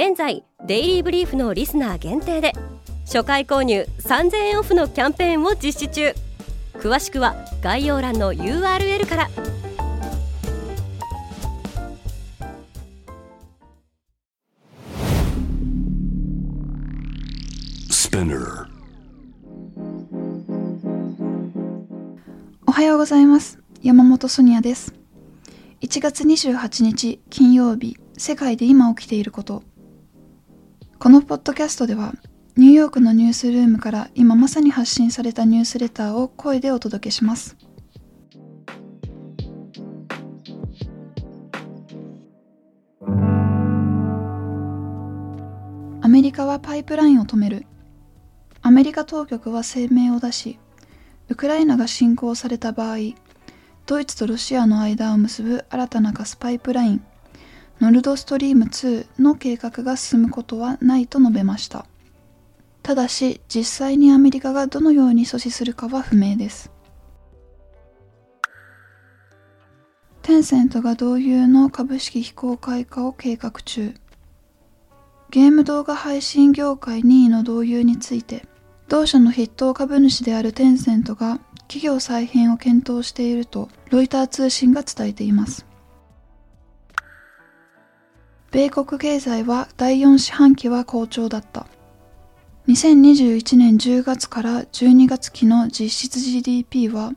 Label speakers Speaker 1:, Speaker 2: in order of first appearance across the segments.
Speaker 1: 現在デイリーブリーフのリスナー限定で初回購入3000円オフのキャンペーンを実施中。詳しくは概要欄の URL から。
Speaker 2: おはようございます。山本ソニアです。1月28日金曜日世界で今起きていることこのポッドキャストではニューヨークのニュースルームから今まさに発信されたニュースレターを声でお届けします。アメリカはパイプラインを止める。アメリカ当局は声明を出しウクライナが侵攻された場合ドイツとロシアの間を結ぶ新たなガスパイプライン。ノルドストリーム2の計画が進むことはないと述べました。ただし実際にアメリカがどのように阻止するかは不明です。テンセントが同友の株式非公開化を計画中。ゲーム動画配信業界2位の同友について同社の筆頭株主であるテンセントが企業再編を検討しているとロイター通信が伝えています。米国経済は第4四半期は好調だった。2021年10月から12月期の実質 GDP は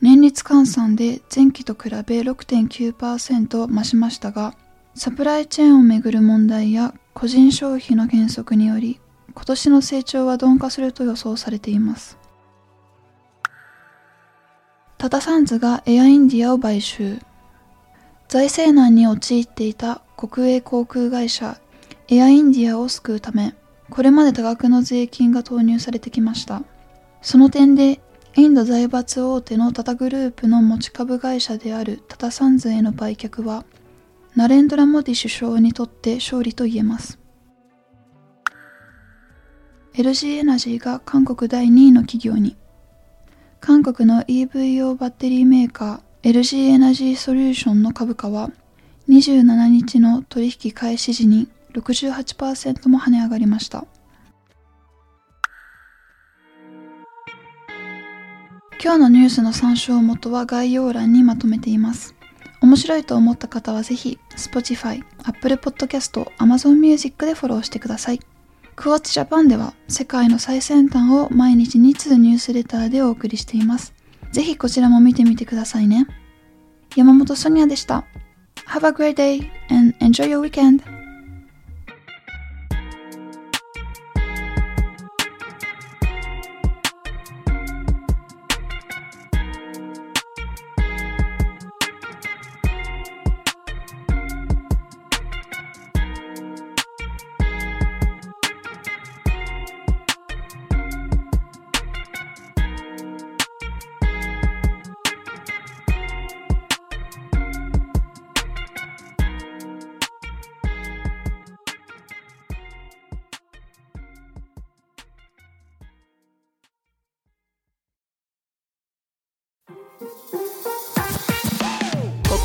Speaker 2: 年率換算で前期と比べ6.9%増しましたがサプライチェーンをめぐる問題や個人消費の減速により今年の成長は鈍化すると予想されています。タタサンズがエアインディアを買収。財政難に陥っていた国営航空会社エアインディアを救うためこれまで多額の税金が投入されてきました。その点でインド財閥大手のタタグループの持ち株会社であるタタサンズへの売却はナレンドラ・モディ首相にとって勝利と言えます。LG エナジーが韓国第2位の企業に韓国の EV 用バッテリーメーカー LG エナジーソリューションの株価は27日の取引開始時に68%も跳ね上がりました。今日のニュースの参照元は概要欄にまとめています。面白いと思った方はぜひ Spotify、Apple Podcast、Amazon Music でフォローしてください。クワッチジャパンでは世界の最先端を毎日2通ニュースレターでお送りしています。ぜひこちらも見てみてくださいね。山本ソニアでした。Have a great day and enjoy your weekend!